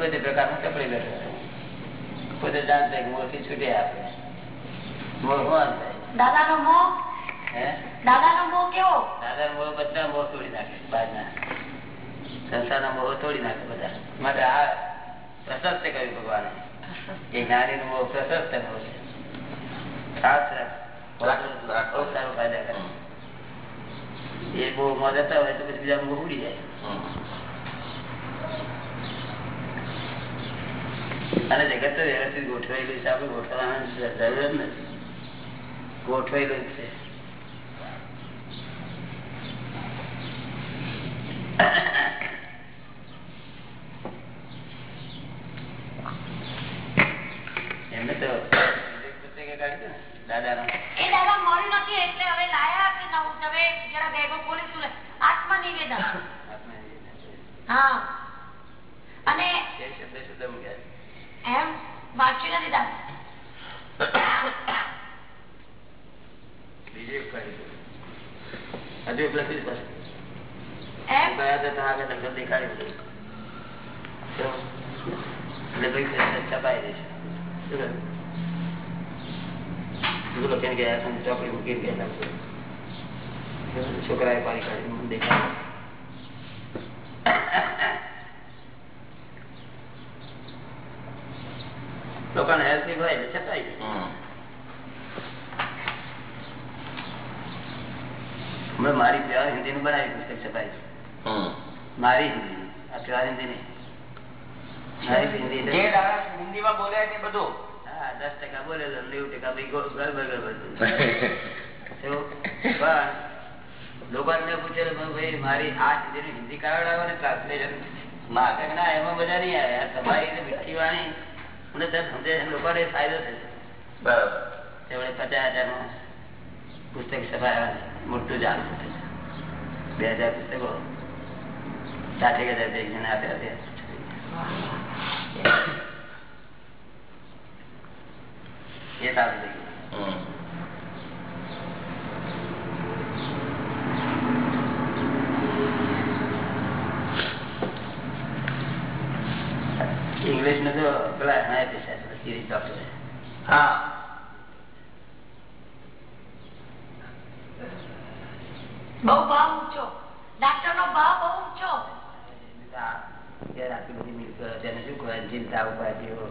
ગમે તે પ્રકારનું ચપડી બેઠો પોતે જાણતા કે મોરથી છૂટે આપે મોર હોવાનું દાદા નો મોહ દાદા નો મોહ કેવો? દાદા મોહ બધા મોહ તોડી નાખે બહારના સંસારના મોહ તોડી નાખે બધા. માટે આ પ્રશસ્ત કર્યું ભગવાને. એ જ્ઞાની નું મોહ પ્રશસ્ત મોહ છે. ખાસ બહુ સારો ફાયદા કરે. એ બહુ મોં જતા હોય તો પછી બીજા મોહ ઉડી જાય. અને જગત તો વ્યવસ્થિત ગોઠવાયેલું છે. આપણે ગોઠવવાની જરૂર જ નથી. ગોઠવાયેલું જ છે એમને તો પુસ્તકે કાઢ્યું ને દાદાનો એ દાદા મળ્યું નથી એટલે હવે લાયા છે નવું કે હવે જરા ભેગો ખોલીશું ને આત્મનિવેદન હા અને એ શબ્દ શુદ્ધ મૂક્યા એમ વાંચ્યું નથી દાદા બીજું એક કાઢ્યું હજુ એક લખ્યું છે પાછું. એમ ગયા હતા તો આગળ લગભગ દેખાડ્યું હતું. તો એટલે ભાઈ છપાઈ દઈશ શું કહ્યું? બધું લખીને ગયા હતા ને ચોપડી મૂકીને ગયેલા છે. છોકરાએ પાણી કાઢી દેખાય લોકોને હેલ્થ હોય એટલે હમણાં મારી હિન્દી નું બનાવી પુસ્તક છપાઈ મારી હિન્દી. આ નહીં. મારી હિન્દી લોકોને પૂછેલું ભાઈ મારી આ કરાવડાવો ને ટ્રાન્સલેશન ના ના એમાં બધા નહીં આવે. આ તમારી રીતે મીઠી વાણી મને તરત સમજે. લોકોને ફાયદો થશે. બરાબર. તેમણે પચાસ હજારનું પુસ્તક છપાયા મોટું જાણ બે હજાર પુસ્તકો. સાઠેક હજાર એક જણા આપ્યા એ સારું થઈ ગયું ઇંગ્લિશનું તો પેલા એના સિરીઝ ડોક્ટર હા. બહુ ભાવ ઊંચો ડાક્ટર નો ભાવ બહુ ઊંચો આટલી બધી મિલકત તેને શું કહેવાય ચિંતા ઉપાધિઓ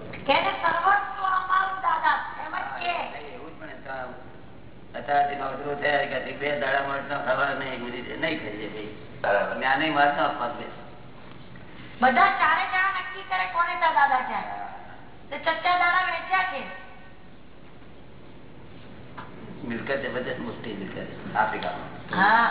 અત્યારથી નોકરીઓ થયા કે બે દાડા મળે તો ખબર નહીં બધી નહીં ખાઈએ ભાઈ. બરાબર. જ્ઞાને વાત આપવા બધા ચારે જણા નક્કી કરે કોને દાદા જાય ચચ્ચા દાડા વેચ્યા છે. મિલકત જબરદસ્ત મોટી મિલકત. આફ્રિકામાં. હા.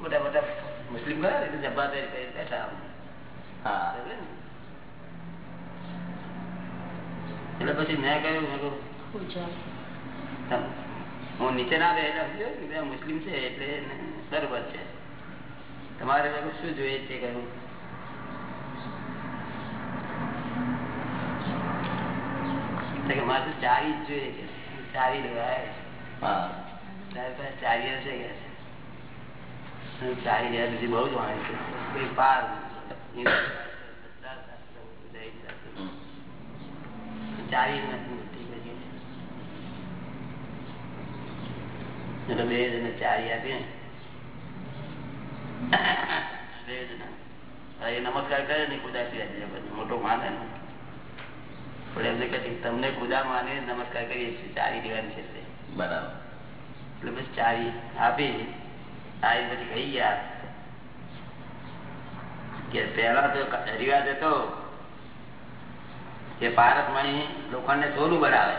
મોટા મોટા મુસ્લિમ એટલે જબ્બાદારી બેઠા હા સમજે ને? એટલે પછી મેં કહ્યું મેં કહ્યું, તમ- હું નીચે ના બેઠા સમજ્યો કે બે મુસ્લિમ છે એટલે એને બરોબર છે. તમારે મેં કહ્યું, શું જોઈએ છે? કહ્યું. તો કે મારે તો ચાવી જ જોઈએ કે ચાવી લેવા આવ્યા છે. હા. તારી પાસે ચાવી હશે કે? છે? હું ચાવી લેવા બીજી બહુ જ વાણી છે. કોઈ પાર ચાવી નથી બે જણને ચાવી આપી બે જણા. એ નમસ્કાર કરે ને ખુદા સિવાય મોટો માને પણ એમને કહે તમને ખુદા માને નમસ્કાર કરીએ છીએ ચાવી દેવાની છે બરાબર. એટલે બસ ચાવી આપી. આવી પછી કહી ગયા. કે પહેલા તો રિવાજ હતો કે પારસમણી લોખંડને સોનું બનાવે.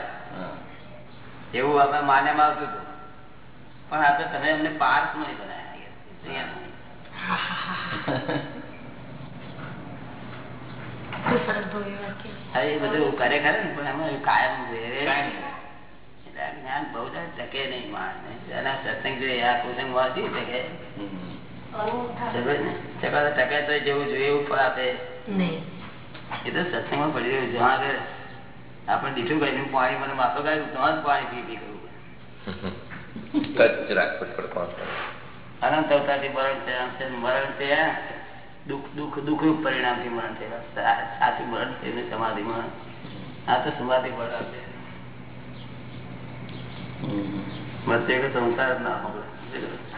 એવું આપણે માન્યમાં આવતું હતું. પણ આ તો તમે અમને પારસમણી બનાવ્યા. એ બધું કરે ખરે ને પણ એમાં કાયમ જ્ઞાન બહુ ટકે નહીં માણસને. એના સત્સંગ જોઈએ આ? ટકા. તો ટકે તો જેવું જોઈએ એવું ફળ આપે. નહીં. એ તો સત્સંગમાં પડી રહ્યું છે. આગળ આપણે દીઠું ભાઈ પાણી મને માથો ગાયું તો જ પાણી પી પી કરવું અનંત અવતારથી મરણ છે છે મરણ છે દુઃખ દુઃખ દુઃખરૂપ પરિણામથી મરણ સા- સાચું મરણ છે સમાધિમાં આ તો સમાધિ મરણ છે. મધ્ય સંસાર જ ના હોય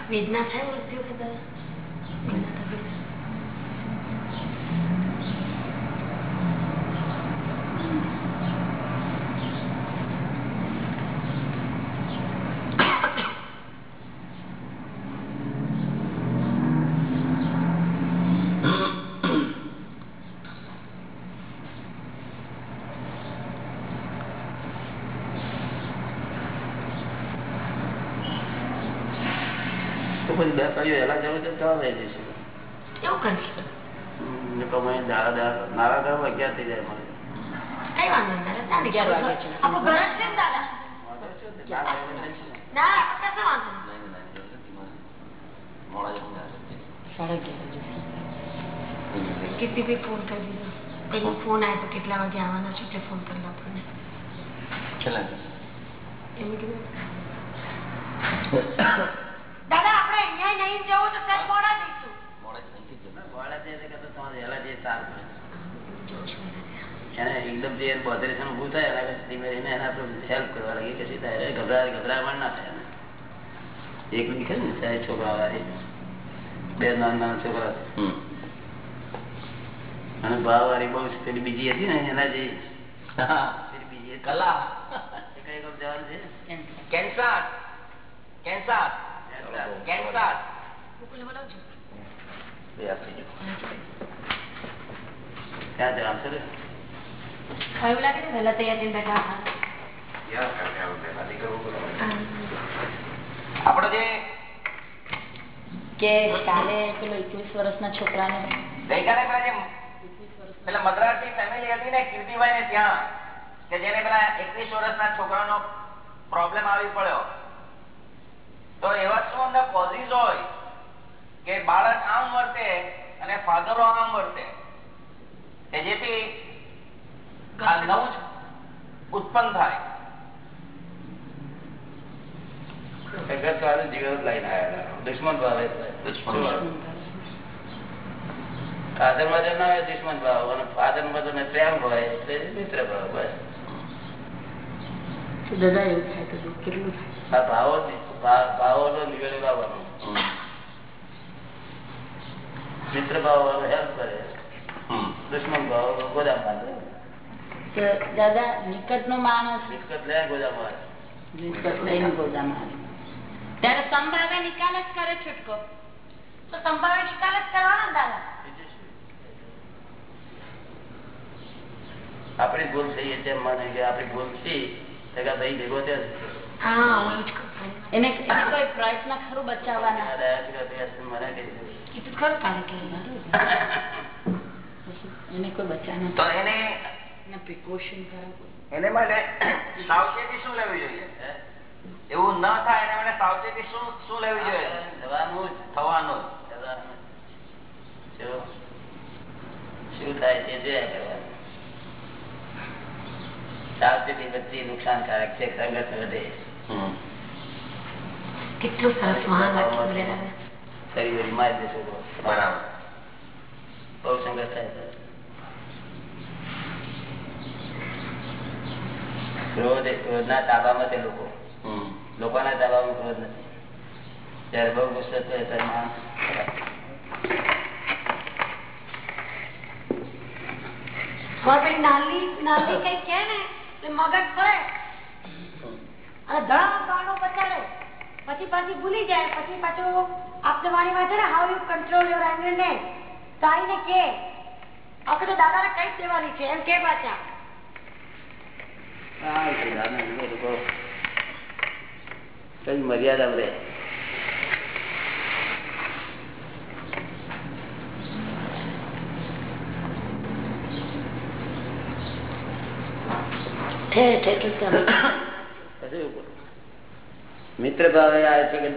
વેદના થાય મૃત્યુ કે દાદા વેદના થતી હોય. તો પછી દસ વાગ્યે એવું મારા અગિયાર થઈ જાય મને? કઈ વાંધો નહીં અગિયાર વાગે છે. આપણું ઘર છે દાદા ના કશો વાંધો. સાડા અગિયાર વાગે. ફોન કરી દીધો? ફોન આવ્યો તો કેટલા વાગે આવવાના છે એટલે ફોન કરી આપણને. એમ કીધું. દાદા! આપણે અહીંયા નહીં જવું તો સાહેબ મોડા જઈશું મોડા જઈને અહીંથી જ જવાનું. મોડા જઈએ તો તમારે વહેલા જઈએ સારું પડે. જોઉં છું દાદા. એને એકદમ જે બોધરેશન ઊભું થાય એના કરતા ધીમે ધીમે એના પર હેલ્પ કરવા લાગી કે શું થાય ગભરાટ ગભરામણ ના થાય એને. એકલી ને સાહેબ છોકરા વાળી બે નાના નાના છોકરા અને ભાવ વાળી બહુ પેલી બીજી હતી ને એના જે બીજી. કલા કઈ જવાનું છે કેન્સર કેન્સર જે કે કાલે પેલો એકવીસ વર્ષના છોકરાને ગઈકાલે પેલા જે પેલા મદ્રાસી ફેમિલી હતી ને કીર્તિભાઈ ને ત્યાં કે જેને પેલા એકવીસ વર્ષના છોકરાનો પ્રોબ્લેમ આવી પડ્યો તો એવા શું અંદર કોઝિસ હોય? કે બાળક આમ વર્તે અને ફાધરો આમ વર્તે. કે જેથી આ નવું ઉત્પન્ન થાય. જીવન લઈને આયેલા. દુશ્મન ભાવ એટલે. ફાધર મધર ના હોય દુશ્મન ભાવ અને ફાધર મધર ને પ્રેમ હોય એટલે મિત્ર ભાવ બસ. દાદા એવું થાય કેટલું આ ભાવો ભાવોનો નિવેડો લાવવાનો મિત્ર ભાવ હેલ્પ કરે. દુશ્મન ભાવ ગોદામ બાંધે તો દાદા માણસ? લે ગોદામ નિકટ લઈને ગોદામાં ત્યારે સંભાવે નિકાલ જ કરે છૂટકો. તો સંભાવે નિકાલ જ કરવાનો ને દાદા? આપણી ભૂલ થઈ એટલે મને કે આપણી ભૂલ થઈ ભાઈ ભેગો થયો એને કોઈ પ્રયત્ન ખરું બચાવવાના. કીધું ખરું કે એને કોઈ તો એને પ્રિકોશન એને માટે સાવચેતી શું લેવી જોઈએ? એવું ન થાય એના માટે સાવચેતી શું શું લેવી જોઈએ? થવાનું જ. થવાનું જ. થવાનું જ. જો શું થાય છે જોયા કરવાનું સાવચેતી બધી નુકસાનકારક છે સંગત વધે. કેટલું સરસ મહાન વાક્ય દાદા ફરી વળી મારી દેશો. બરાબર. બહુ સંઘર્ષ થાય છે. ક્રોધ ક્રોધના તાબામાં તે લોકો. લોકોના તાબામાં ક્રોધ નથી. ત્યારે બહુ ગુસ્સો થાય ત્યારે માણસ નાની નાની કઈ કે ને મગજ ફરે. અને ધડામ ગાણું બચાડે પછી પાછી ભૂલી જાય. પછી પાછું આપણે વાણી વાંચે ને how you control your anger ને? તારીને કે આપણે તો દાદાને કઈ દેવાની છે. એમ કે પાછા. કઈ મર્યાદા રહે. ઠેર ઠેર. મિત્ર ભાવે આવે છે કે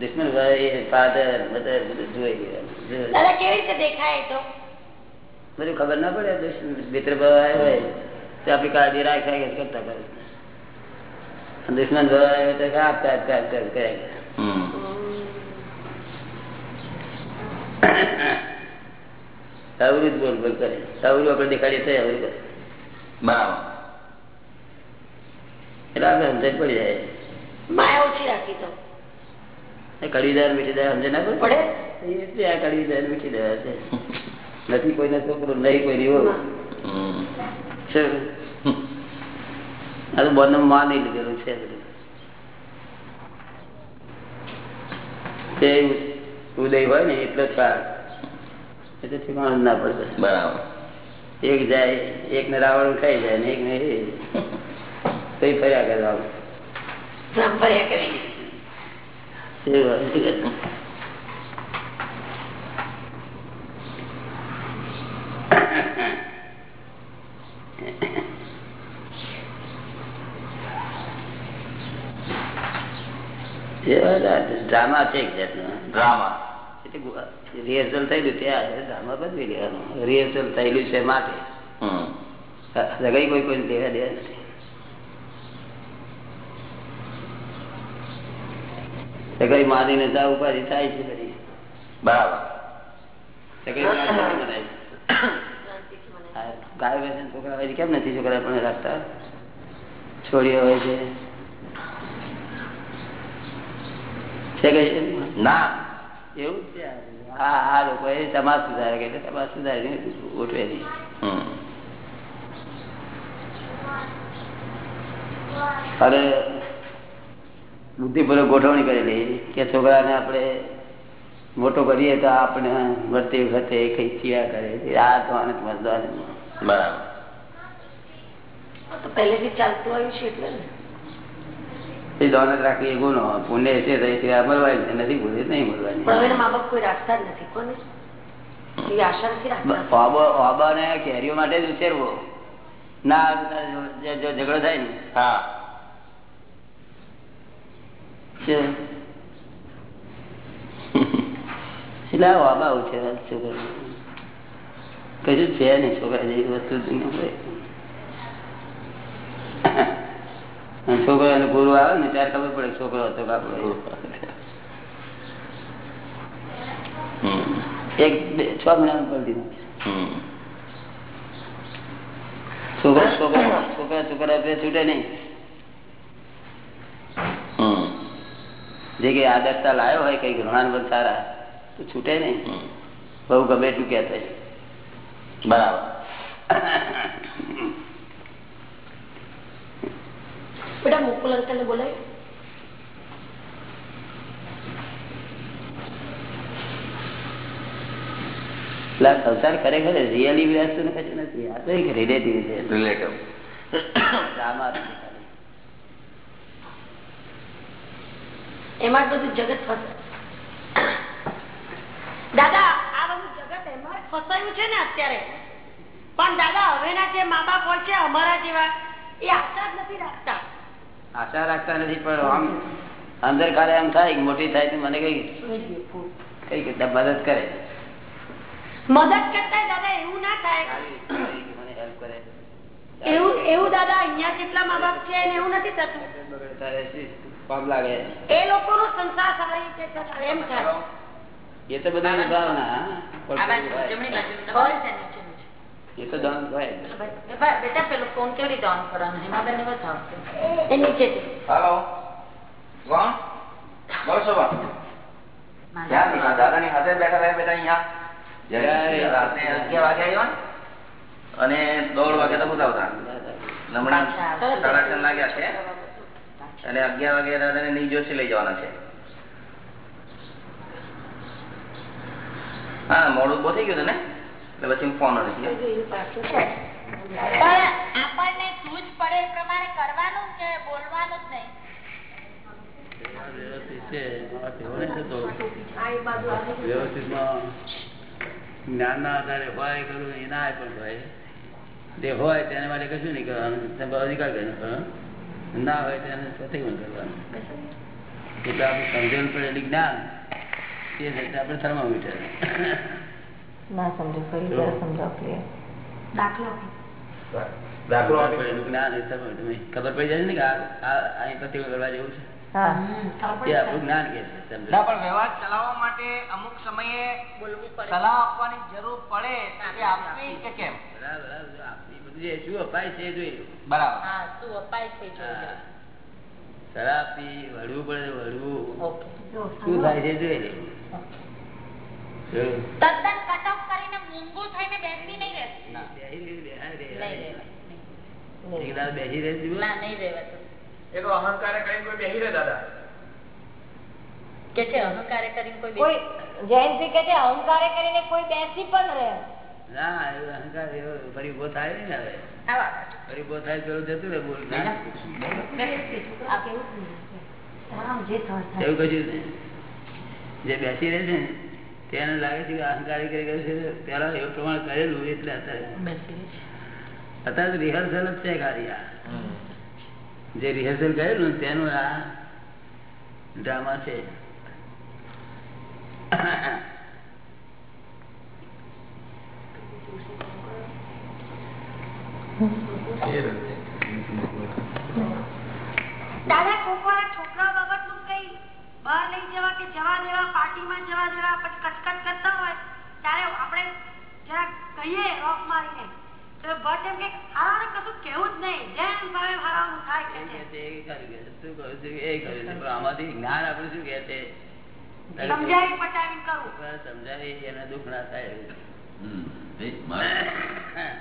દુશ્મન ભાવે ફાધર મધર બધું જોઈ ગયા. કેવી રીતે દેખાય તો? બધું ખબર ના પડે દુશ્મન મિત્ર ભાવ આવ્યો હોય તો આપણી કાળજી રાખાય કે કરતા કરે. દુશ્મન ભાવ આવ્યો તો આપતા આપતા આપતા કરે. હમ. અવરું જ બોલ બોલ કરે. અવરું આપણે દેખાડીએ તો અવરું કરે બરાબર. એટલે આપણે સમજણ પડી જાય. માયા ઓછી રાખી તો. એ કડીદાર મીઠીદાર સમજણ ના પડે? પડે? એટલે આ કડીદાર મીઠીદાર છે. નથી કોઈના છોકરો નહીં કોઈ રીવો આ તો બંને માની લીધેલું છે તે ઉદય હોય ને એટલો છાડ એટલે ઠેકાણું ના પડે. બરાબર. એક જાય એક ને રાવણ ખાઈ જાય ને એક ને કઈ ફર્યા કરવાનું ફર્યા કરી. એવું હોય છે. એ બધા ડ્રામા છે એક જાતનો. ડ્રામા રિહર્સલ થયેલું ત્યાં ડ્રામા બદલી લેવાનું રિહર્સલ થયેલું છે માટે હમ. કોઈ કોઈ લેવા દેવા નથી. સગાઈ મારીને જા ઉપાધિ થાય છે બધી બરાબર. છે. ના છોકરા હોય કેમ નથી છોકરા પણ રાખતા? છોડીઓ હોય છે. છે? ના. એવું જ છે? હા આ લોકો એ સમાજ સુધારે કે સમાજ સુધારી ઉઠવે નહીં. હમ. બુદ્ધિપૂર્વક ગોઠવણી કરેલી કે છોકરાને આપણે મોટો કરીએ તો આપણે વર્તે વખતે કઈ ચીયા કરે. આ તો આને સમજતો બરાબર. પહેલેથી ચાલતું આવ્યું છે એટલે એ દોનત રાખવી એ ગુનો પુણ્ય છે તો એ સિવાય મળવાની નથી ભૂલે નહીં મળવાની એના મા બાપ કોઈ રાખતા જ નથી કોને? એવી આશા નથી રાખતા? ઓબો- ઓબાને કેરીઓ માટે જ ઉછેરવો. ના ઝઘડો થાય ને. હા. છે. એટલે આ છોકરા કશું છે નહીં છોકરા જેવી વસ્તુ હોય છોકરાને ગુરુ આવે ને ત્યારે ખબર પડે છોકરો હતો હમ. એક છ મહિના પલટી દીધું. છોકરા છોકરા છોકરા છોકરા બે છૂટે નહીં જે કઈ આદર્શતા લાયો હોય કઈ ઘૃણાન સારા તો છૂટે નહીં. બહુ ગમે એટલું કહેતા બરાબર. બેટા મુકુલ અંકલ બોલાય. સંસાર ખરેખર રિયલી વ્યસ્ત કશું નથી આ તો એક રિલેટિવ છે. રિલેટિવ ડ્રામા છે ખાલી. એમાં બધું જગત ફસે. દાદા આ બધું જગત એમાં ફસાયું છે ને અત્યારે. પણ દાદા હવેના જે મા બાપ હોય છે અમારા જેવા એ આશા જ નથી રાખતા. આશા રાખતા નથી પણ આમ અંદર કાલે એમ થાય મોટી થાય તો મને કઈ કઈ મદદ કરે. મદદ કરતા દાદા એવું ના થાય. મને હેલ્પ કરે. એવું એવું દાદા અહીંયા કેટલા મા બાપ છે એવું નથી થતું. કામ લાગે. એ લોકોનો સંસાર સારી રીતે ચલાવે એમ થાય. એ તો બધા ભાવના. એ તો દંડ હોય બેટા પેલો ફોન કેવી રીતે ઓન કરવાનો? હેમાબેન ને બતાવો એ નીચે છે. હાલો. કોણ? બોલો ક્યાં દીધા? દાદાની હાથે બેઠા રહ્યા બેટા અહીંયા. રાત્રે અગિયાર વાગે આવ્યો ને? અને દોઢ વાગે તો બતાવતા હમણાં સાડા છ લાગ્યા છે. અને અગિયાર વાગે દાદાને નહીં જોશી લઈ જવાના છે. હા મોડું બહુ થઈ ગયું ને? એટલે પછી હું ફોન નથી પાછું પણ આપણને સૂઝ પડે એ પ્રમાણે કરવાનું કે બોલવાનું જ નહીં? વ્યવસ્થિત છે એમાંથી હોય છે તો. આ એ બાજુ આ બાજુ. વ્યવસ્થિતમાં જ્ઞાનના આધારે હોય ખરું એ ના પણ હોય. જે હોય તેને માટે કશું નહીં કરવાનું નિકાલ કરી. ના હોય તેને પ્રતિક્રમણ કરવાનું? એટલે આપણે સમજણ પડેલી જ્ઞાન. તે રીતે આપણે થર્મોમીટર. ના સમજો ફરી જરા દાખલો. દાખલો જ્ઞાન એ ખબર પડી જાય ને કે આ આ- અહીં પ્રતિક્રમણ કરવા જેવું છે? હા. હમ, ખબર એ પડી આપણું જ્ઞાન કે છે સમજો. ના પણ વ્યવહાર ચલાવવા માટે અમુક સમયે બોલવું પડે. સલાહ આપવાની જરૂર પડે. આપવી કે કેમ? બરાબર બરાબર. જે શું અપાય છે જોઈએ બરાબર. હા શું અપાય છે જોઈ શરાબ પી વળવું પડે વળવું શું થાય છે જોઈ લે. તદ્દન કટ ઓફ કરીને મૂંગું થઈને બેસી નહીં રહેતું. બેસી રહે, બેહાય રહે. નહીં રહેવાય બેસી રહે ના નહીં રહેવાતું. એ તો અહંકારે કરીને કોઈ બેહી રહે દાદા. કે છે અહંકારે કરીને કોઈ કોઈ કે છે અહંકારે કરીને કોઈ બેસી પણ રહે. ના એવો અહંકાર એવો ફરી ઊભો થાય ને હવે. ફરી ઊભો થાય પેલું જતું રહે બોલ. ના. આ કેવું થઈ જશે? તારામાં જે. એવું બેસી રહે છે તેને લાગે છે કે અહંકારી કરી ગયું છે. પેલા એવું પ્રમાણ કરેલું એટલે અત્યારે. અત્યારે તો રિહર્સલ જ છે ખાલી આ જે રિહર્સલ કરેલું ને તેનું આ ડ્રામા છે. દાદા કોક વાર છોકરા બાબતનું કઈ બહાર લઈ જવા કે જવા દેવા પાર્ટીમાં જવા દેવા પછી કચકચ કરતા હોય ત્યારે આપણે જરા કહીએ રોક મારીને. તો ભટ્ટ એમ કે હારાને કશું કહેવું જ નહીં. જેમ ભાવે હારાનું થાય કે એ છે. કહે છે, એ કર્યું કે છે, તું કહું છું? એ કર્યું છે. પણ આમાંથી જ્ઞાન આપણે શું કહે છે? સમજાવી સમજાવી. એને દુઃખ ના થાય.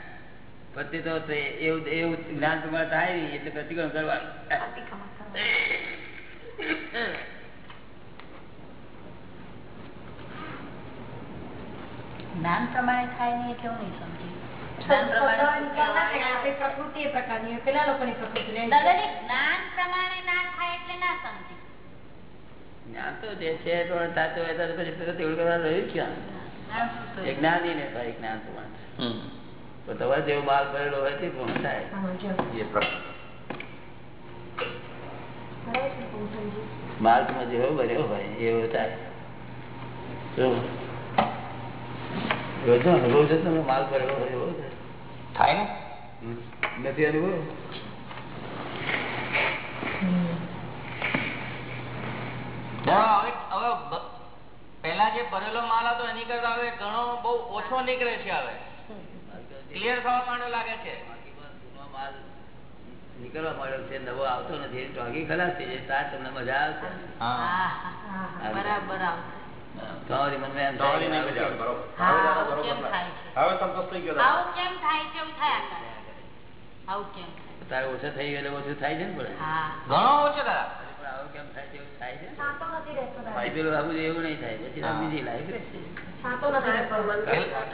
પછી તો એવું એવું જ્ઞાન તમારે થાય નહીં એટલે પ્રતિક્રમણ કરવાનું. જ્ઞાન પ્રમાણે થાય નહીં એટલે હું નહીં સમજી. જ્ઞાન પ્રમાણે શું કહેવાય? આપણી પ્રકૃતિ એ પ્રકારની પેલા લોકોની પ્રકૃતિ જ્ઞાન પ્રમાણે ના થાય એટલે ના સમજી. જ્ઞાન તો જે છે પણ થતું હોય તો પછી કરવા રહ્યું છે ક્યાં? જ્ઞાન ને થાય? જ્ઞાન પ્રમાણે. તમારે જેવો માલ ભરેલો હોય તે થાય. સમજી. માલમાં જેવો ભર્યો હોય એવો થાય. જો. અનુભવ છે તમે માલ ભરેલો હોય એવો થાય થાય ને? નથી અનુભવ? ના, હવે હવે બ- પહેલા જે ભરેલો માલ હતો એની કરતા હવે ઘણો બહુ ઓછો નીકળે છે હવે. ક્લિયર થવા માંડો લાગે છે? નીકળવા માંડ્યો છે નવો આવતો નથી ટોગી ખલાસ થઈ જાય તાર તમને મજા આવશે. હા. હા, હા, હા, બરાબર ઓછો થઈ ગયો એટલે ઓછું થાય છે ને ઘણો ઓછો કેમ થાય છે એવું થાય છે? એવું નહીં થાય. પછી બીજી લાઈફ રહેશે આઠ મહિનાથી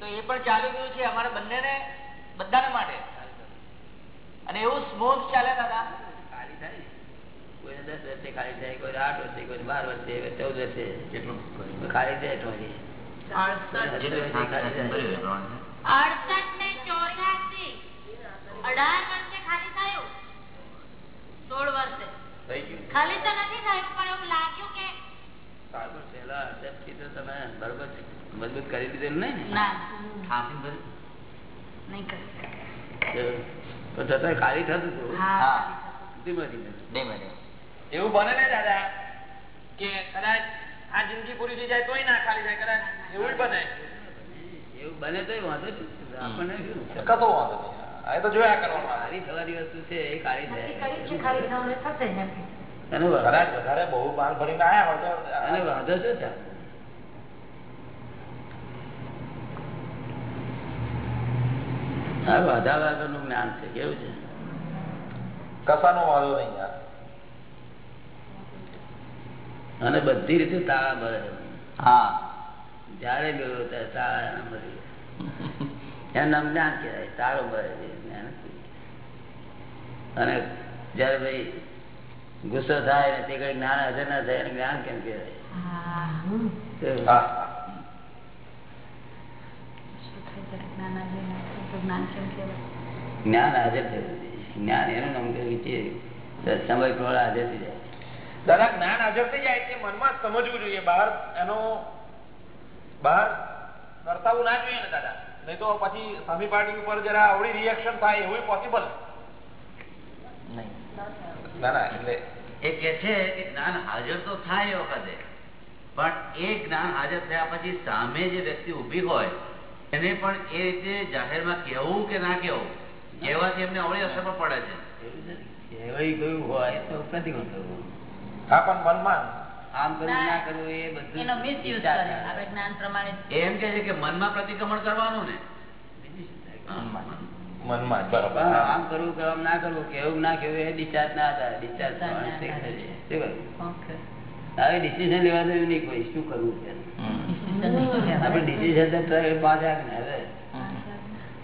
તો એ પણ ચાલુ ગયું છે અમારે બંને બધાને માટે. અને એવું સ્મૂથ ચાલે દાદા. ખાલી થાય કોઈ દસ વર્ષે ખાલી થાય કોઈ આઠ વર્ષે કોઈ બાર વર્ષે ચૌદ વર્ષે ખાલી થયું સોળ વર્ષે. થઈ ગયું. ખાલી તો નથી થયું પણ એવું લાગ્યું કે તો તમે બરોબર મજબૂત કરી દીધેલું નહીં? ને? ખાલી થતું હતું. એવું બને ને દાદા કે કદાચ આ જિંદગી પૂરી થઈ જાય તોય ના ખાલી જાય કદાચ એવું બને એવું બને તો વાંધો આપણને કતો વાંધો નહીં. તો જોયા કરવાનું ખાલી થવાની વસ્તુ છે એ ખાલી થાય. ખાલી થશે જ એમ. કે. એનો વાંધો- કદાચ વધારે બહુ માલ ભરીને આયા હોય એનો તો વાંધો શું છે? આ વાંધા વગરનું જ્ઞાન છે કેવું છે? કશાનો વાંધો નહીં યાર. અને બધી રીતે તાળા ભરે હા. જયારે ગયો ત્યારે તાળા ગયા. એનું નામ જ્ઞાન કહેવાય તાળો ભરે અને જયારે ભાઈ ગુસ્સો થાય ને તે કઈ જ્ઞાન હાજર ના થાય એને જ્ઞાન કેમ કહેવાય? જ્ઞાન હાજર થયું? જ્ઞાન એનું નામ કહેવાય કે સમય પ્રમાણે હાજર થઈ જાય. દાદા જ્ઞાન હાજર થઈ જાય એટલે મનમાં સમજવું જોઈએ. બહાર એનો બહાર વર્તાવું ના જોઈએ ને દાદા. નહીં તો પછી સામી પાર્ટી ઉપર જરા આવડી રિએક્શન થાય એવું પોસિબલ નહીં. ના ના એટલે એ કે છે કે જ્ઞાન હાજર તો થાય એ વખતે પણ એ જ્ઞાન હાજર થયા પછી સામે જે વ્યક્તિ ઊભી હોય એને પણ એ રીતે જાહેરમાં કહેવું કે ના કહેવું કહેવાથી એમને અવળી અસર પણ પડે છે. કહેવાય ગયું હોય. તો પ્રતિકોણ કરવું હા પણ મનમાં. આમ કરવું ના કરવું એ બધું એનો મિસયુઝ કરે કરે. આપણે જ્ઞાન પ્રમાણે એમ કે છે કે મનમાં પ્રતિક્રમણ કરવાનું ને. મનમાં. બરોબર. આમ કરવું કે આમ ના કરવું કેવું ના કેવું એ ડિસ્ચાર્જ ના થાય. ડિસ્ચાર્જ ના ઓકે હવે ડિસિઝન લેવા નહીં કોઈ શું કરવું છે? આપણે ડિસિઝન તો થાય પાંચ આજ્ઞા હવે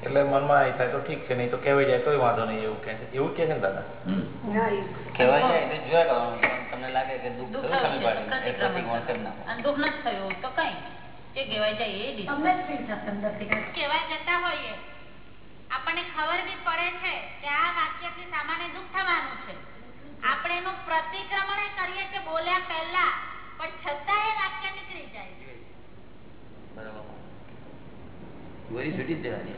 એટલે મનમાં એ થાય તો ઠીક છે નહીં તો કહેવાય જાય તોય વાંધો નહીં એવું કે છે. એવું કે છે ને દાદા? કહેવાય જાય એટલે જોયા કરવાનું તમને લાગે કે દુઃખ થયું થયું સામે છે તો પાડીને, એ પ્રતિક્રમણ કરી નાખો. અને દુઃખ નથી થયું તો કઈ જે કહેવાય જાય એ. તમને જ ફીલ થશે અંદરથી કે કહેવા જતા હોઈએ. આપણને ખબર બી પડે છે કે આ વાક્યથી સામાન્ય દુઃખ થવાનું છે. આપણે એનું પ્રતિક્રમણ કરીએ છીએ બોલ્યા પહેલા પણ છતાં એ વાક્ય નીકળી જાય. બરાબર. ગોળી છૂટી જ દેવાની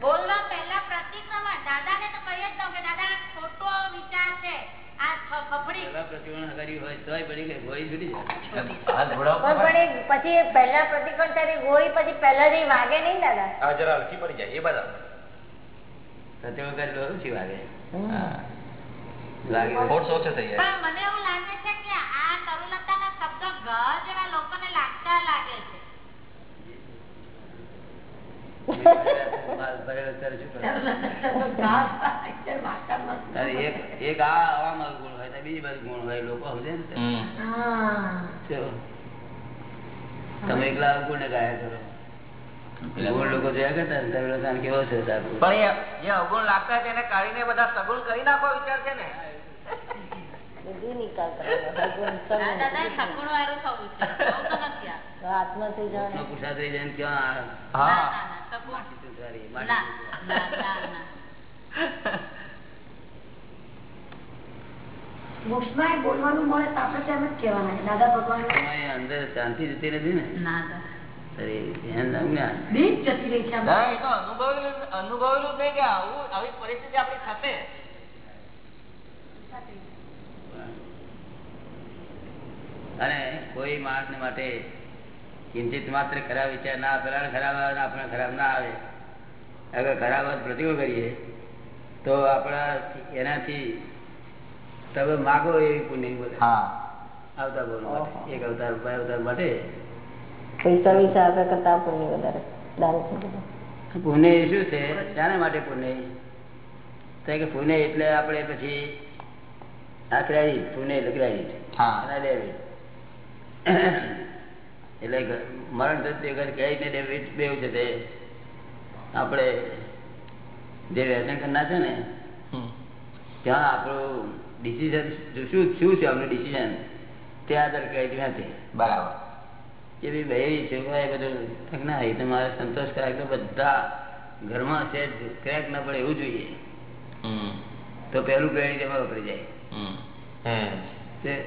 બોલવા પહેલા પ્રતિક્રમણ દાદાને તો કહી જ કે દાદા ખોટો વિચાર છે આ પહેલા પ્રતિક્રમણ કર્યું હોય તોય પડી ગઈ ગોળી પછી પહેલા પહેલાથી વાગે નહીં દાદા? જરા હલકી પડી જાય એ બધા. ઓછી વાગે. લાગે ફોર્સ ઓછો થઈ જાય મને એવું એક છે લાગતા હોય તેને કાઢીને બધા સગુણ કરી નાખો વિચાર છે ને બધું નિકાલ કરવાનો ભગવાન આ દાદા સગુણ. સગુણ વાળું થવું છે આવું તો નથી આ. તો હાથમાં થઈ જાય ક્યાં અંદર શાંતિ જતી નથી ને અને કોઈ માણસ માટે કિંચિત માત્ર ખરાબ વિચાર ના પેલા ખરાબ આવે ને આપણે ખરાબ ના આવે. અગર ખરાબ પ્રતિકો કરીએ તો આપણા એનાથી તમે માગો એવી પુણ્ય બોલે. આવતા બોલો એક અવતાર બે અવતાર માટે. પૈસા વિસા આપે કરતા પુણ્ય વધારે પુણ્ય. શું છે? શાના માટે પુણ્ય? તો કે પુણ્ય એટલે આપણે પછી આ ક્રેડિટ પુણ્ય એટલે ક્રેડિટ હા ડેબિટ એટલે મરણ થતી વખત ક્રેડિટ ને ડેબિટ છે તે. આપણે જે વ્યસન કરના છે ને હમ. ત્યાં આપણું ડિસિઝન શું શું છે આપણું ડિસિઝન તે આધાર કહી નથી બરાબર. એ બી બહેરી છે એ બધું ના એ તમારે સંતોષકારક તો બધા ઘરમાં છે ક્રેક ના પડે એવું જોઈએ. તો પહેલું ક્રેડિટ તેમાં વપરી જાય હમ. હમ. તે હે,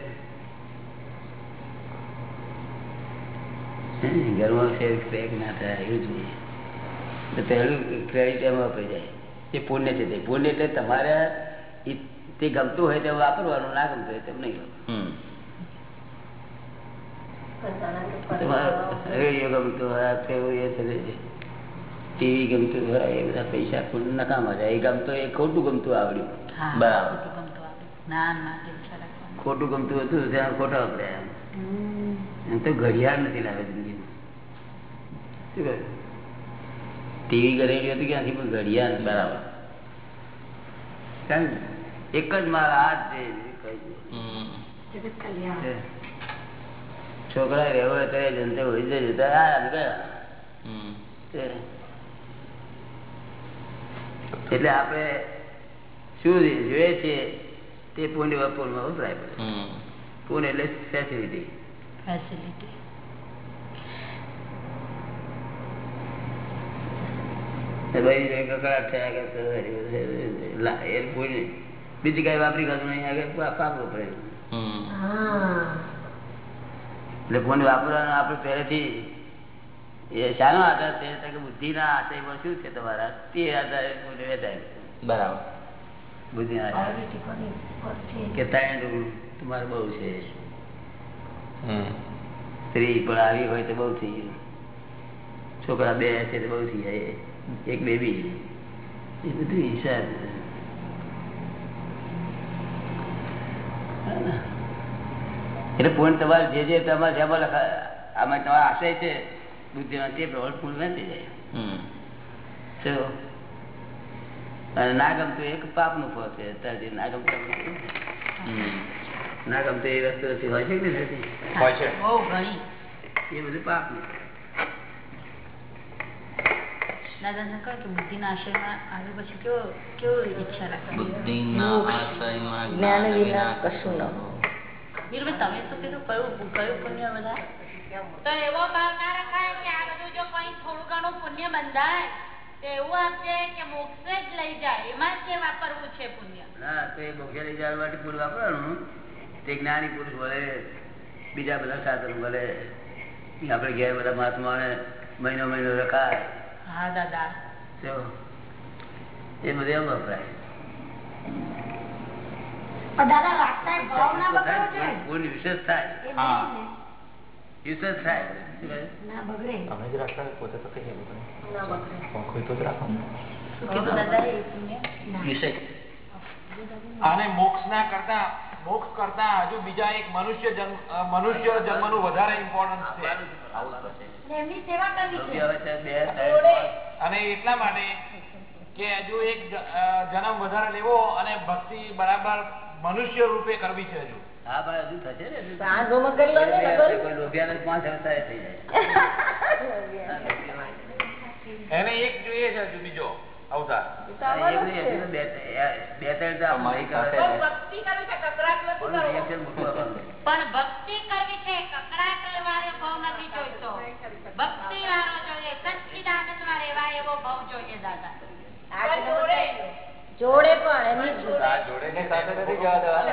ઘરમાં છે ક્રેક ના થાય એવું જોઈએ તો પહેલું ક્રેડિટ એમાં વાપરી જાય. એ પુણ્ય છે તે. પુણ્ય એટલે તમારે તે ગમતું હોય તે વાપરવાનું ના ગમતું હોય તેમ નહીં ગમતું. હોય એ છે ટીવી ગમતું હોય એ બધા પૈસા ખોટું નકામા જાય. એ ગમતું એ ખોટું ગમતું આવડ્યું. બરાબર. ખોટું ગમતું હતું ત્યાં ખોટા વાપર્યા એમ. એમ તો ઘડિયાળ નથી લાવે જિંદગીમાં. ટીવી ઘરેલી હતી ક્યાંથી પણ ઘડિયાળ બરાબર. એક જ મારા હાથ છે છે. છોકરા રહેવો હોય જનતે હોય જનતા જતા એટલે આપણે શું જોઈએ છીએ તે પુણ્ય વપુરમાં વપરાય. પુણ્ય એટલે ફેસિલિટી ફેસિલિટી ભાઈ જે કકડાટ થયા કે તો લા- એ પુણ્ય બીજી કઈ વાપરી ખાતું નહીં આગળ પા- પાપ વપરાય હમ. હા. એટલે ફોન વાપરવાનું આપણે પહેલેથી એ શાનો આધાર છે કે કે બુદ્ધિના આશયમાં શું છે તમારા? તે આધારે પુણ્ય વેચાય બરાબર. બુદ્ધિના આધારે. આધાર કે ત્રણ તમારે બહુ છે. સ્ત્રી પણ આવી હોય તો બહુ થઈ ગયું. છોકરા બે છે તો બહુ થઈ જાય. એક બેબી. એ બધું હિસાબ. એટલે પૂર્ણ તમારે જે જે તમારે જેમાં લખા આમાં તમારા આશય છે બુદ્ધિનો તે પ્રવળ પૂર્ણ નથી જાય અને ના ગમતું એક પાપનું ફળ છે અત્યારે નાગમ ના ગમતું હમ. ના ગમતું એ વસ્તુ નથી. હોય છે કે નથી હોય છે. બહુ ઘણી. એ બધું પાપ દાદા ને કહે કે બુદ્ધિના આશ્રયમાં આવે પછી કેવો કેવો ઈચ્છા રાખે? બુદ્ધિના આશ્રયમાં જ્ઞાન વિના કશું ન હોય. વીરભાઈ તમે શું કીધું? કયું કયું પુણ્ય બધા? તો એવો ભાવ ના રખાય કે આ બધું જો કઈ થોડું ઘણું પુણ્ય બંધાય તો એવું આપજે કે મોક્ષે જ લઈ જાય. એમાં જ વાપરવું છે પુણ્ય. તો લઈ જવા માટે પૂરું વાપરવાનું. તે જ્ઞાની પુરુષ વળે બીજા બધા સાધન વળે આપડે ઘેર બધા મહાત્મા મહિનો મહિનો રખાય હા દાદા એ બધું એમ વપરાય પૂર્ણ વિશેષ થાય હા. વિશેષ થાય શું કહે? ના બગડે તમે જ રાખતા પોતે તો કહીએ લોકોને. ના બગડે પણ કોઈ તો જ રાખો ને. શું કીધું દાદા એ પુણ્ય ના. વિષય અને મોક્ષ ના કરતા મોક્ષ કરતા હજુ બીજા એક મનુષ્ય જન્મ મનુષ્ય જન્મનું વધારે ઇમ્પોર્ટન્સ છે. અને એટલા માટે કે હજુ એક જન્મ વધારે લેવો અને ભક્તિ બરાબર મનુષ્ય રૂપે કરવી છે હજુ. હા ભાઈ હજુ થશે ને એને એક જોઈએ છે હજુ બીજો. અવતાર. બે- ત્રણ કરે. પણ ભક્તિ કરવી છે કકડાટ વાળો ભાવ નથી જોઈતો. ભક્તિ વાળો જોઈએ સચ્ચિદાનંદમાં એવો ભાવ જોઈએ દાદા. જોડે. પણ જોડે. સાથે નથી જવા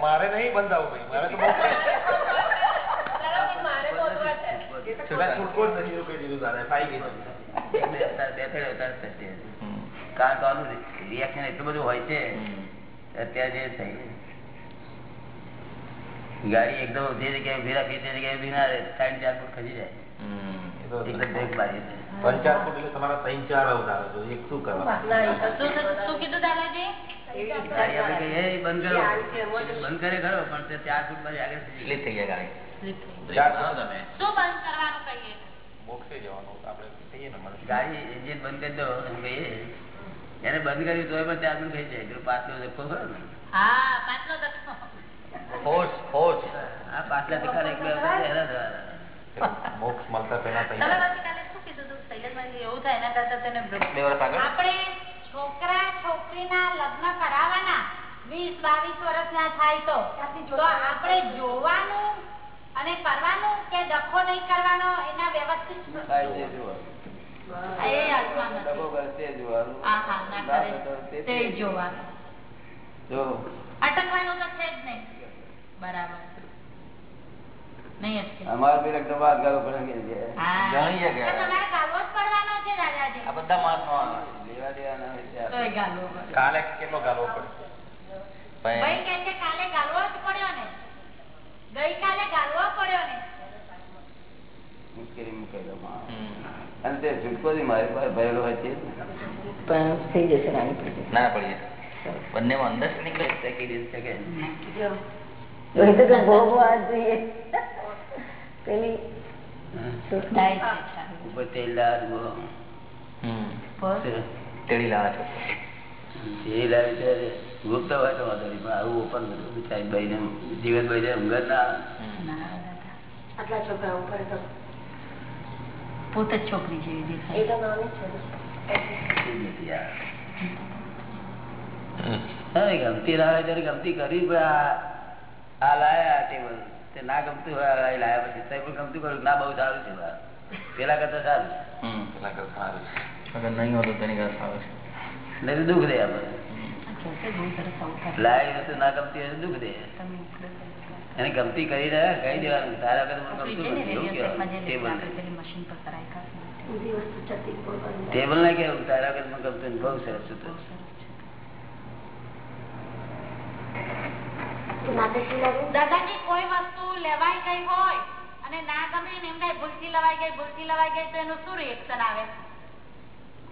મારે નહીં બંધાવું ભાઈ મારે તો મોક્ષ છૂટકો જ નથી એવું દીધું દાદા ફાઈ ગઈ બે ત્રણ અવતાર થશે. કારણ કે આનું રિએક્શન એટલું બધું હોય છે અત્યારે જે થઈ ગાડી એકદમ જે જગ્યાએ તે જગ્યાએ ચાર ફૂટ ખસી જાય હમ. એ તો એકદમ બ્રેક મારી દે. ત્રણ ચાર ફૂટ એટલે તમારા ત્રણ ચાર અવતારો છે. એક શું કરવા શું શું કીધું દાદાજી ગાડી આપણે કહીએ, "એ બંધ કરો કરે ખરો પણ તે ચાર ફૂટ પછી આગળ સ્લીપ થઈ જાય ગાડી શું બંધ કરવાનું કહીએ મોક્ષે જવાનું આપણે. ગાડી એન્જિન બંધ કરી દો એને બંધ કર્યું તોય પણ ત્યાં ખસી જાય પાછલો ધક્કો ખરો ને? હા પાછલો ધક્કા. એક બે. મોક્ષ મળતા આગળ. આપણે છોકરા છોકરીના લગ્ન કરાવવાના વીસ બાવીસ વર્ષ ના થાય તો. તો આપણે જોવાનું અને કરવાનું કે ડખો નહીં કરવાનો એના વ્યવસ્થિત અમારે પેલા વાત ગાળો પડે કે છે. હા. જાણીએ કે- આ બધા ના કાલે કેટલો ગાલવો પડે? ભાઈ કે છે કાલે ગાળવો જ પડ્યો ને. ગઈકાલે ગાળવો પડ્યો ને. મુશ્કેલી મુકાઈ. હમ. અને તે છૂટકો થી મારી પાસે ભરેલો હોય છે થઈ જશે ના અંડરસ્ટેન્ડિંગ કરે ટકી દે શકે. કે ભોગવા જોઈએ. પેલી ગુપ્ત હોય તો વાંધો નહીં પણ આવું ઓપન બધું સાહેબ ભાઈને જીવન ભાઈ ઊંઘ ના. આટલા છોકરા ઉપર તો પોતે જ છોકરી જેવી દેખાય. ગમતી ના હોય ત્યારે ગમતી કરી આ લાયા ટેબલ તે ના ગમતું હોય લાયા પછી. તે પણ ગમતું કર્યું. ના બહુ સારું છે પેલા કરતા સારું પેલા કરતા સારું અગર નહીં હોતું તેની કરતા સારું છે. નહીં તો દુઃખ દે આપણે લાય ના ગમતી હોય દુઃખ દે. એને ગમતી કરી રહ્યા કહી દેવાનું. તારા કરતા મને ગમતું નથી. એવું કહેવાનું. ટેબલ ના કેવું? તારા કરતા મને ગમતું બહુ સરસ હતું. દાદાજી કોઈ વસ્તુ લેવાઈ ગઈ હોય અને ના ગમે ને એમ થાય ભૂલથી લવાઈ ગઈ ભૂલથી લવાઈ ગઈ તો એનું શું રિએક્શન આવે?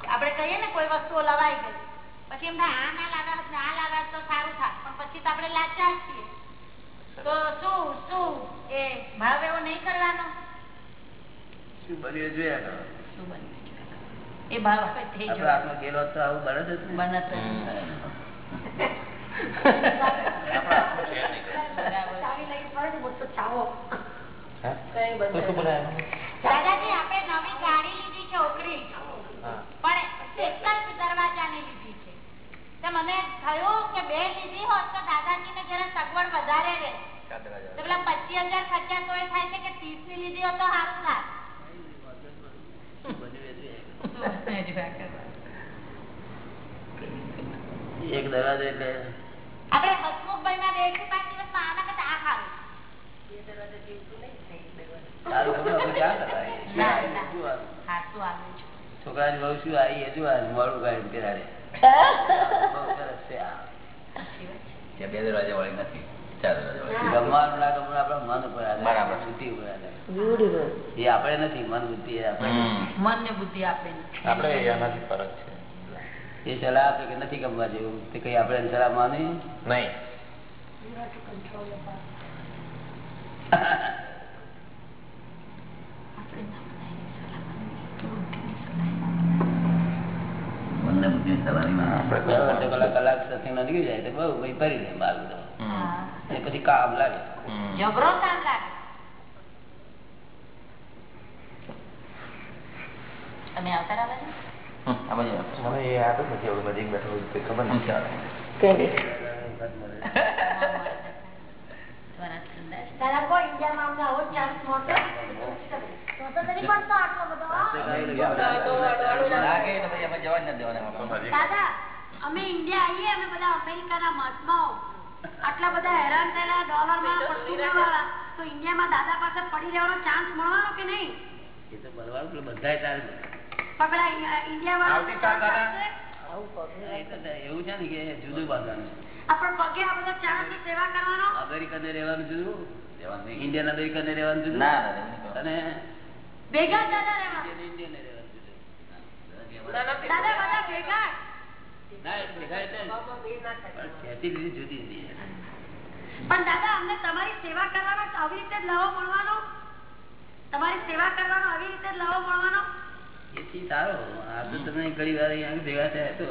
આપણે કહીએ ને કોઈ વસ્તુ લવાઈ ગઈ. પછી એમ આ ના લાગે આ લાગે તો સારું થાય પણ પછી તો આપણે લાચાર છીએ. તો શું શું? એ ભાવ એવો નહીં કરવાનો? શું બન્યું જોયા કરો. એ ભાવ થઈ ગયો આત્મા ગયેલો તો આવું બને છે. હે? તો દાદાજી આપણે નવી ગાડી લીધી છે ઓકરી હા. પણ એક જ દરવાજાની લીધી છે તો મને થયું કે બે લીધી હોત તો દાદાજીને જરા સગવડ વધારે રહે તો પેલા પચીસ હજાર ખર્ચા તો એ થાય છે કે ત્રીસની લીધી હોત તો સારું થાય શું બન્યું એ જોયા કરો. એક દરવાજો એટલે આપણે હસમુખભાઈ માં બેથી પાંચ દિવસમાં આના કરતા આ સારું સારું ખબર આપણે ક્યાં કરાય? ના, ના. શું આ? છોકરાની બહુ શું આવી એ જોવા મોડું ગાડી બે દરવાજા વાળી નથી ના ગમવાનું મન ઉપર બરાબર. બુદ્ધિ ઉપર એ આપણે નથી મન બુદ્ધિ એ આપણે હમ. મન ને બુદ્ધિ આપે આપણે એનાથી ફરક છે. એ સલાહ આપે કે નથી ગમવા જેવું તે કઈ આપડે સલાહ માની? નહીં. આપણે અડધો કલાક કલાક સત્સંગ નીકળી જાય તો બહુ ભાઈ ભરી દે માલ બધો. પછી કામ લાગે. હમ. જબરો કામ લાગે તમે આવતા આવો. નથી ખબર નથી. આવો. દાદા કોઈ ઇન્ડિયામાં અમને આવો ચાન્સ મળતો તો તો નથી મળતો આટલો બધો. ના કહે તો પછી આપણે જવા જ નથી દેવાના તો આપણે. નજીક દાદા અમે ઇન્ડિયા આવીએ અમે બધા અમેરિકાના મહાત્માઓ. આટલા બધા હેરાન થયેલા ડોલરમાં પશુના વાળા. તો ઇન્ડિયામાં દાદા પાસે પડી રહેવાનો ચાન્સ મળવાનો કે નહીં? એ તો ભરવાનું પેલું તારે પણ ઇન્ડિયા આવતી સાલ દાદા. એ તો એવું છે ને કે જુદું બાંધવાનું આપણ પગે આ બધો ચાન્સ સેવા કરવાનો? અમેરિકન રહેવાનું જુદું. ઇન્ડિયન અમેરિકન રહેવાનું જુદું. ના ના નહીં. કરવાનું. અને ભેગા દાદા. પણ facility જુદી જુદી છે. પણ દાદા અમને તમારી સેવા કરવાનો આવી રીતે લાવો મળવાનો? તમારી સેવા કરવાનો આવી રીતે લાવો મળવાનો? એથી સારો. આ તો તમે ઘણી વાર અહીંયા ભેગા થયા તો.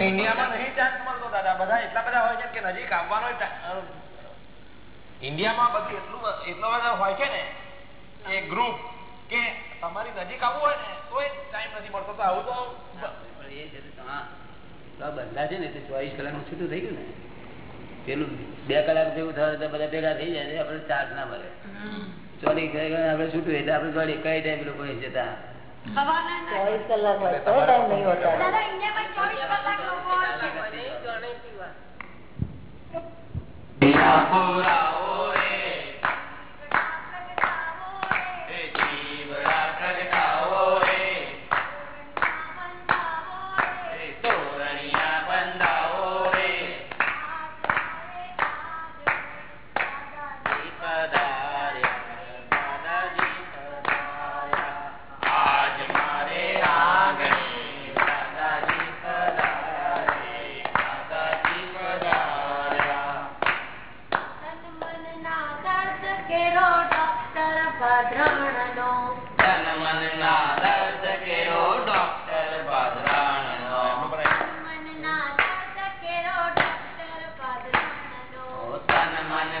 ઇન્ડિયામાં નહીં ચાન્સ મળતો દાદા. બધા એટલા બધા હોય છે કે નજીક આવવાનો ઇન્ડિયામાં બધું એટલું એટલો બધો હોય છે ને એ ગ્રુપ કે તમારી નજીક આવવું હોય ને તોય ટાઈમ નથી મળતો. તો આવું તો તો તો બંધા છે ને તે ચોવીસ કલાકનું છૂટું થઈ ગયું ને. પેલું બે કલાક જેવું થાય તો બધા ભેગા થઈ જાય તો આપણે ચાર્જ ના મળે. ચોરી કલાક આપણે છૂટું એટલે આપણે ચોરી કઈ ટાઈમ લોકો જતા. ચોવીસ કલાક લોકો હોય છે. આખા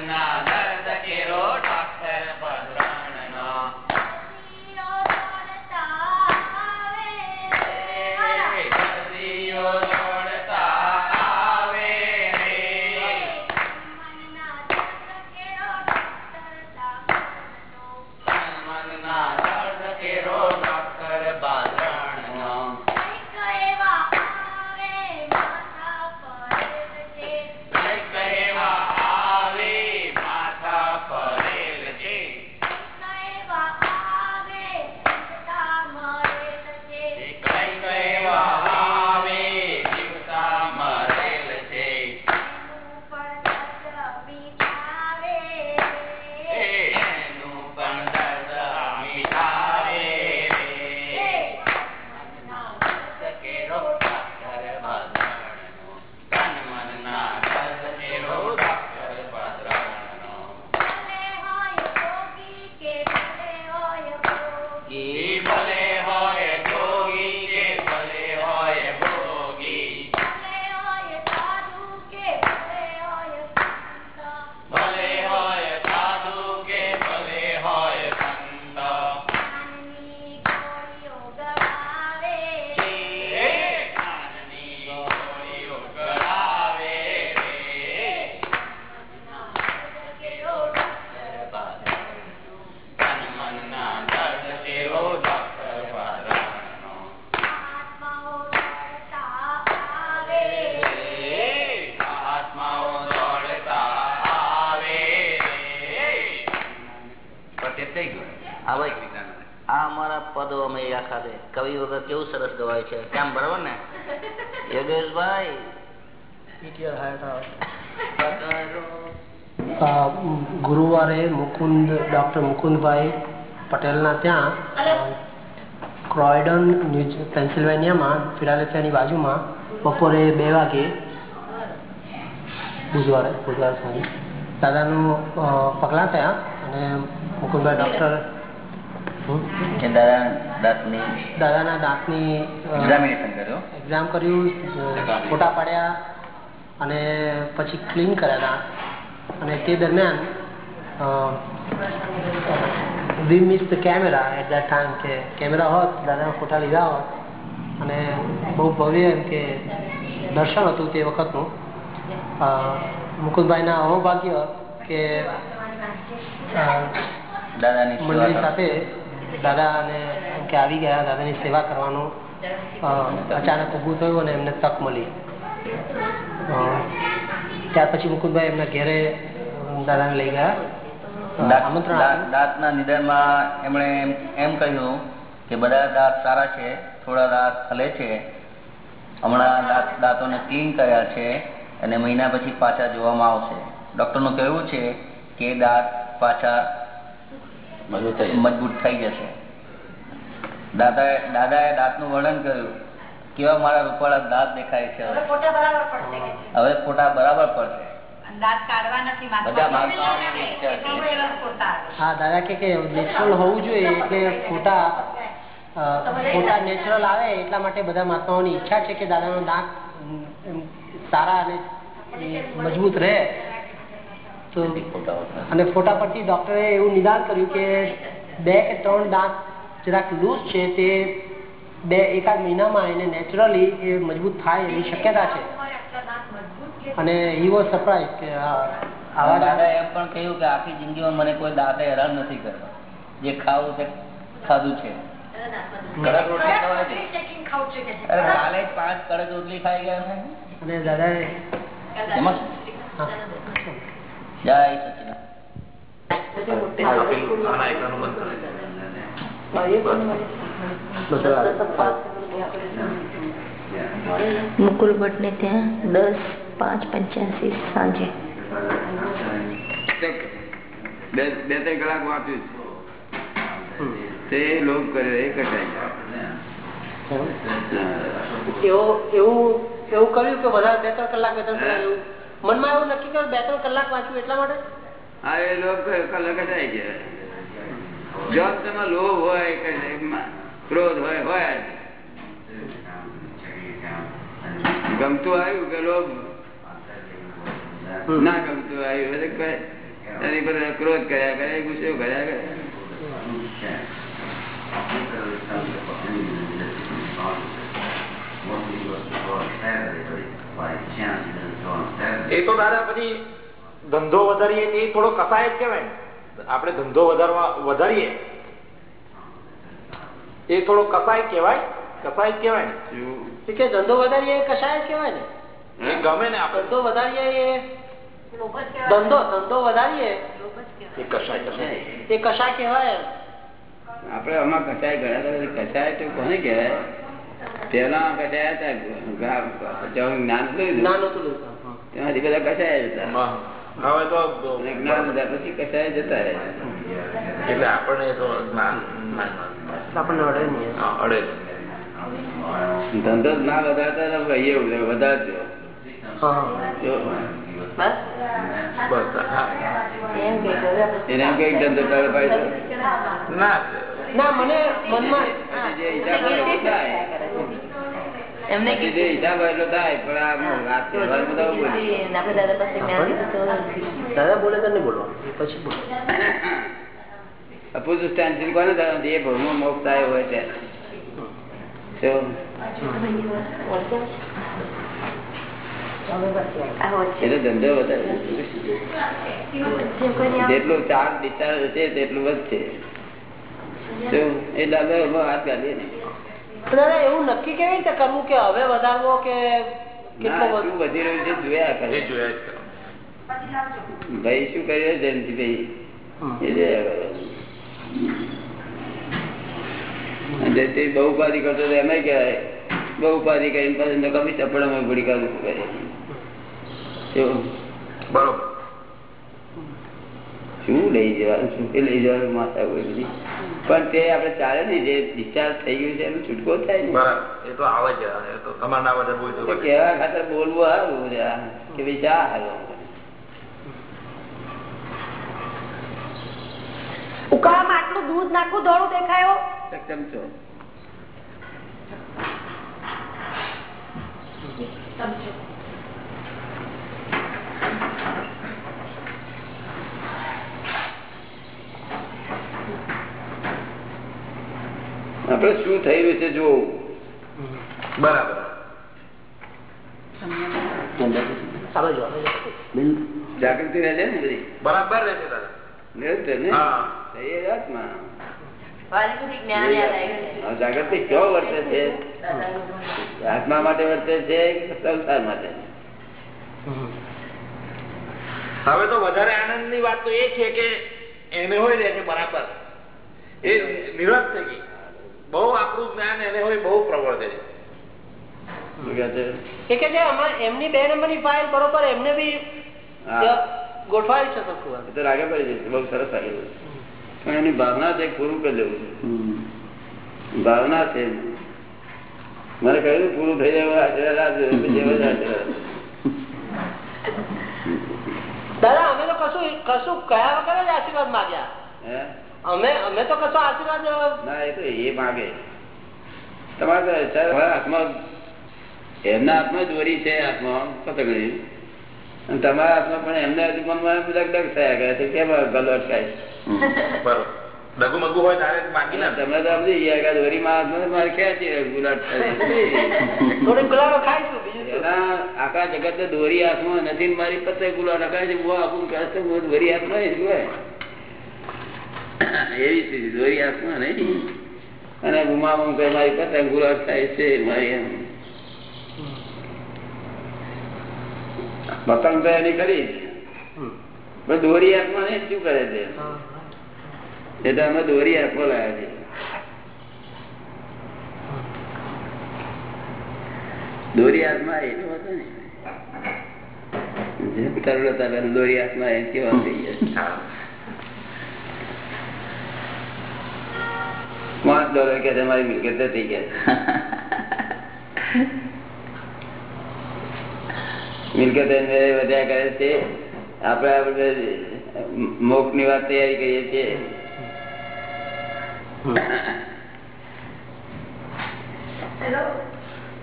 na ડૉક્ટર મુકુંદભાઈ પટેલના ત્યાં ક્રોયડન ન્યૂ પેન્સિલ્વેનિયામાં ફિલાડેલ્ફિયાની બાજુમાં બપોરે બે વાગે બુધવારે બુધવાર સાંજે. દાદાનું પગલાં થયા અને મુકુંદભાઈ ડૉક્ટર હમ? કે દાદા દાંતની દાદાના દાંતની એક્ઝામિનેશન કર્યું? એક્ઝામ કર્યું ફોટા પાડ્યા અને પછી ક્લીન કર્યા દાંત. અને તે દરમિયાન we miss the camera at that time કે કેમેરા હોત દાદાના ફોટા લીધા હોત અને બહુ ભવ્ય એમ કે દર્શન હતું તે વખતનું. મુકુદભાઈના મુકુંદભાઈના અહોભાગ્ય કે દાદાની મંડળી સાથે દાદા અને કે આવી ગયા દાદાની સેવા કરવાનું. અચાનક ઊભું થયું અને એમને તક મળી. ત્યાર પછી મુકુદભાઈ એમના ઘેરે દાદાને લઈ ગયા. દાંતના નિદાનમાં એમણે એમ- એમ કહ્યું કે બધા દાંત સારા છે થોડા દાંત ખલે છે. હમણાં દાંત દાંતોને ક્લીન કર્યા છે અને મહિના પછી પાછા જોવામાં આવશે. ડોક્ટરનું કહેવું છે કે દાંત પાછા મજબૂત થઈ જશે. દાદાએ દાદાએ દાંતનું વર્ણન કર્યું. કેવા મારા રૂપાળા દાંત દેખાય છે હવે. ફોટા બરાબર પડશે. હા દાદા કે કે નેચરલ હોવું જોઈએ એટલે નેચરલ આવે એટલા માટે બધા મહાત્માઓની ઈચ્છા છે કે દાદાનો દાંત સારા અને મજબૂત રહે. તો અને ફોટા પરથી ડોક્ટરે એવું નિદાન કર્યું કે બે કે ત્રણ દાંત જરાક લૂઝ છે તે બે એકાદ મહિનામાં એને નેચરલી એ મજબૂત થાય એવી શક્યતા છે. અને હી વોઝ સરપ્રાઈઝ કે આવા દાદા એમ પણ કહ્યું કે આખી જિંદગીમાં મને કોઈ દાદા હેરાન નથી કર્યો. જે ખાવું તે ખાધું છે. કડક રોટલી ખાવા છે છે છે. અરે કાલે પાંચ કડક રોટલી ખાઈ ગયા છે અને દાદા એમાં? જય સચિન મુકુલ ભટ્ટ ને ત્યાં દસ પાંચ પંચ્યાસી સાંજે. બે બે ત્રણ કલાક વાંચ્યું છે. તે લોભ કરે એ કટાઈ એવું એવું એવું કર્યું કે વધારે બે ત્રણ કલાક બે ત્રણ કલાક એવું? મનમાં એવું નક્કી કર્યું બે ત્રણ કલાક વાંચ્યું એટલા માટે? હા એ લોક કલાક કટાઈ ગયા. જો તેમાં લોભ હોય કે ક્રોધ હોય હોય. ગમતું આવ્યું કે લોભ ના ગમતું આવ્યું એની પર ક્રોધ કર્યા કરે ગુસ્સો કર્યા કરે. એ તો દાદા પછી ધંધો વધારીએ એ થોડો કસાય જ કેવાય ને આપણે ધંધો વધારવા વધારીએ. એ થોડો કસાય કેવાય કસાય ને. કે ધંધો વધારીએ કસાય કહેવાય ને. એ ગમે ને આપણે. ધંધો વધારીએ. ધંધો ધંધો વધારીએ. કહેવાય. એ કસાય કસાય એ કશા કહેવાય આપડે આમાં કસાય ગયા કસાય તો કોને કહેવાય? પેલા કસાય હતા? જ્ઞાન. તેમાંથી બધા કસાય જતા હવે તો જ્ઞાન લીધા પછી કસાય જતા રહે. એટલે આપણને તો જ્ઞાન જ્ઞાન આપણને અડે નહીં અડે ધંધો ના વધારતા છે, વધારજો. જો જે જે દાદા બોલે તો નહીં બોલવાનું એ પછી બોલો. કોને એ ભવમાં મોક્ષ થાય હોય છે એટલે ધંધો વધારે જેટલું ચાર ડિસ્ચાર્જ હશે તેટલું વધશે. એ દાદા એમાં હાથ ગાલીએ ને દાદા એવું નક્કી કેવી રીતે કરવું કે હવે વધારવો કે કેટલો વધી રહ્યું છે જોયા કરે. ભાઈ શું કર્યું જયંતિભાઈ એ જોયા અને તે બહુ ઉપાધિ કરતો તો એમ કહેવાય. બહુ ઉપાધિ કરીને પછી નકામી ચપડામાં પડી કાઢું છું એવું બરોબર શું લઈ જવાનું શું કે લઈ જવાનું માથા કોઈ બધી પણ તે આપણે ચાલે ને જે ડિસ્ચાર્જ થઈ ગયું છે એનો છૂટકો થાય ને એ તો આવે છે એ તો તમારે ના વધે બોલ તો કહેવા ખાતર બોલવું સારું કે ભાઈ ચા હાલો ઉકાળામાં આટલું દૂધ નાખવું દોડું દેખાયો ચમચો આપણે શું થઈ રહ્યું છે જોવું બરાબર. જાગૃતિ રહે છે ને બધી. બરાબર રહેશે દાદા. નિરંતર ને? એ આત્મા જાગૃતિ કયો વર્તે છે? આત્મા માટે વર્તે છે સંસાર માટે? હવે તો વધારે આનંદની વાત તો એ છે કે એને હોય રહે છે બરાબર. એ નિરસ થઈ ગઈ. બહુ આપણું જ્ઞાન એને હોય બહુ પ્રબળ છે શું કહે છે? એ કે છે એમની બે નંબરની ફાઇલ બરોબર એમને બી હા. છે સસુવા તો રાગે પડી જશે બહુ સરસ લાગે છે. પણ એની ભાવના છે પૂરું કરી લેવું છે. ભાવના છે મને કહ્યું પૂરું થઈ જાય એવો આશીર્વાદ આપજો પછી એવો જ આશીર્વાદ દાદા અમે તો કશું કશું કયા વગર જ આશીર્વાદ માગ્યા? અમે અમે તો કશો આશીર્વાદ ના એ તો એ માગે. તમારે હાથમાં એમના હાથમાં દોરી છે હાથમાં પતંગડી અને તમારા હાથમાં પણ એમના મનમાં ડગ થયા કરે છે કેમ ગલો અટકાય બરોબર. ડગુ મગુ હોય તારે જ ના. તમે તો સમજી ગયા કે દોરીમાં હાથમાં મારે ખેંચી ગુલાટ થોડી ગુલાબો ખાઈશું બીજું આખા જગત દોરી હાથમાં નથી મારી પતે ગુલાબ રખાય છે હું આપું કહે છે હું દોરી હાથમાં એવી સ્થિતિ દોરી હાથમાં નહીં. અને ગુમાવું કે મારી પતંગ ગુલાબ થાય છે મારી એમ. પતંગ તો એની કરી દોરી હાથમાં નહીં શું કરે છે? એટલે અમે દોરી હાથમાં લાયા છે. દોરી હાથમાં એ તો હતો ને. એ કે તમારી મિલકત થઈ ગયા. મિલકત વધ્યા કરે છે. આપણે આપણે મોકની વાત તૈયારી કરીએ છીએ.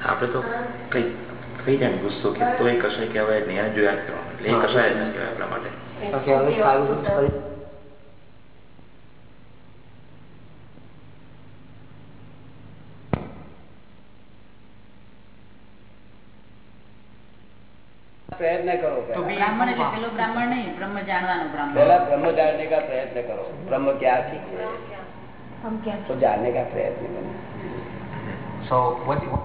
આપડે તો કઈ કઈ જાય ગુસ્સો કે તો એ કહેવાય નહીં જોયા કરવાનું. એટલે એ કશાય જ કહેવાય આપણા માટે. પ્રયત્ન કરો બ્રાહ્મણ એટલે પેલો બ્રાહ્મણ નહીં બ્રહ્મ જાણવાનો બ્રાહ્મણ. પેલા બ્રહ્મ જાણને પ્રયત્ન કરો? બ્રહ્મ ક્યાં हम क्या तो जानने का प्रयत्न करो So what, what